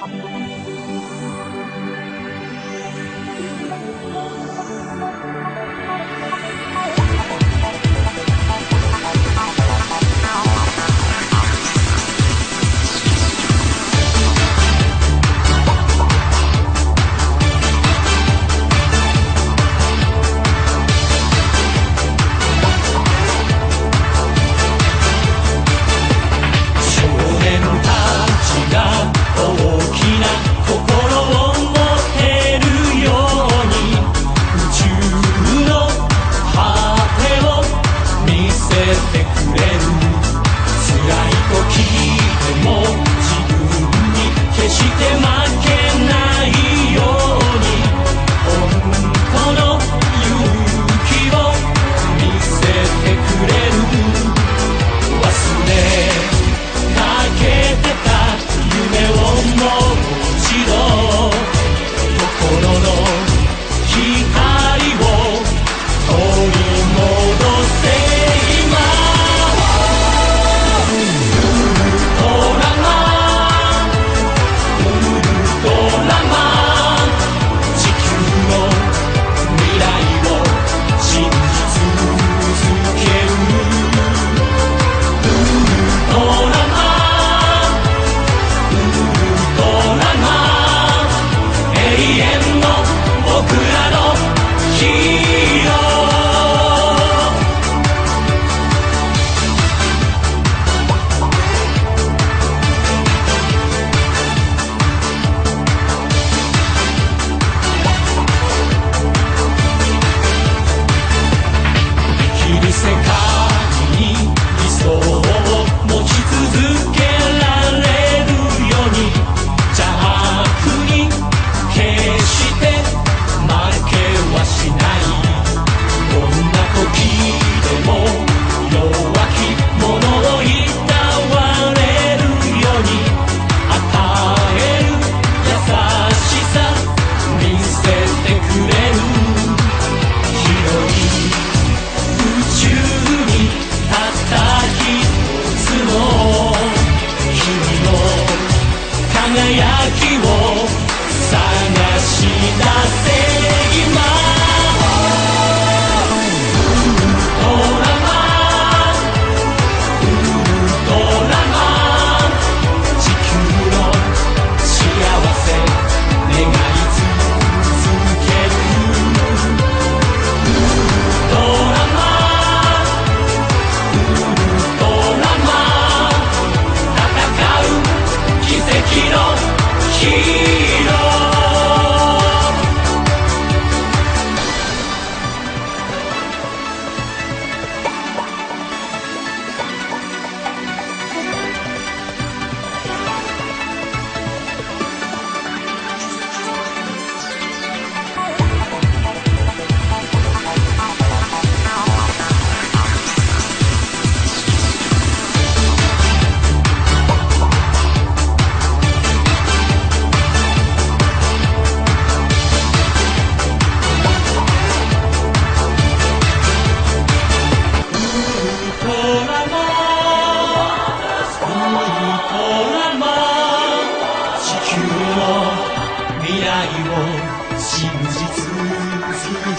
Thank you. の湧き物を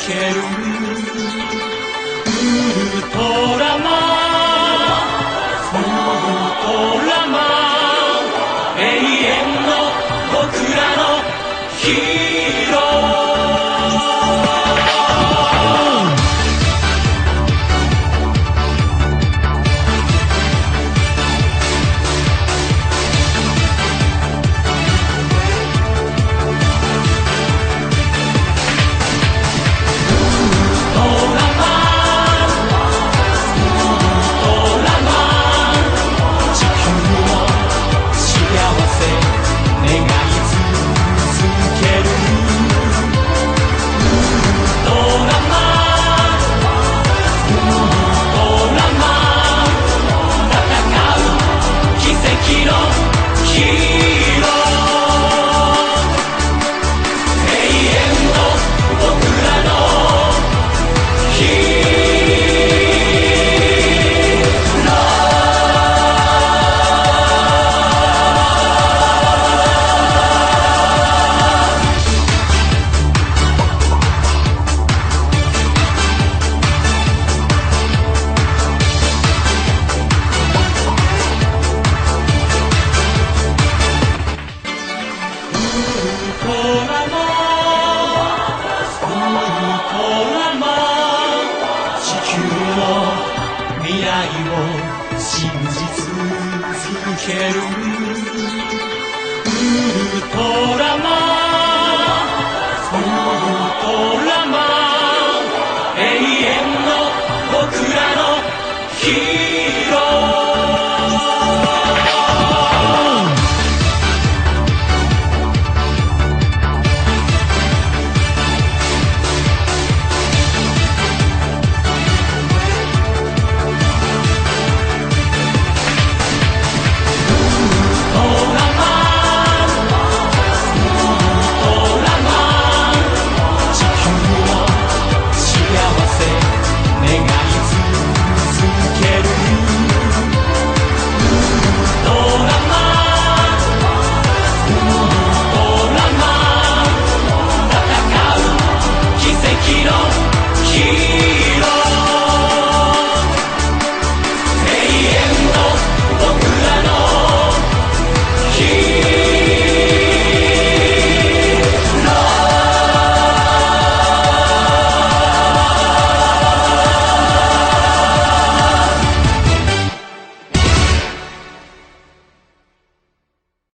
ける。ウルトラマンける。ウルトラマン。ウルトラマン。永遠の僕らのヒーロー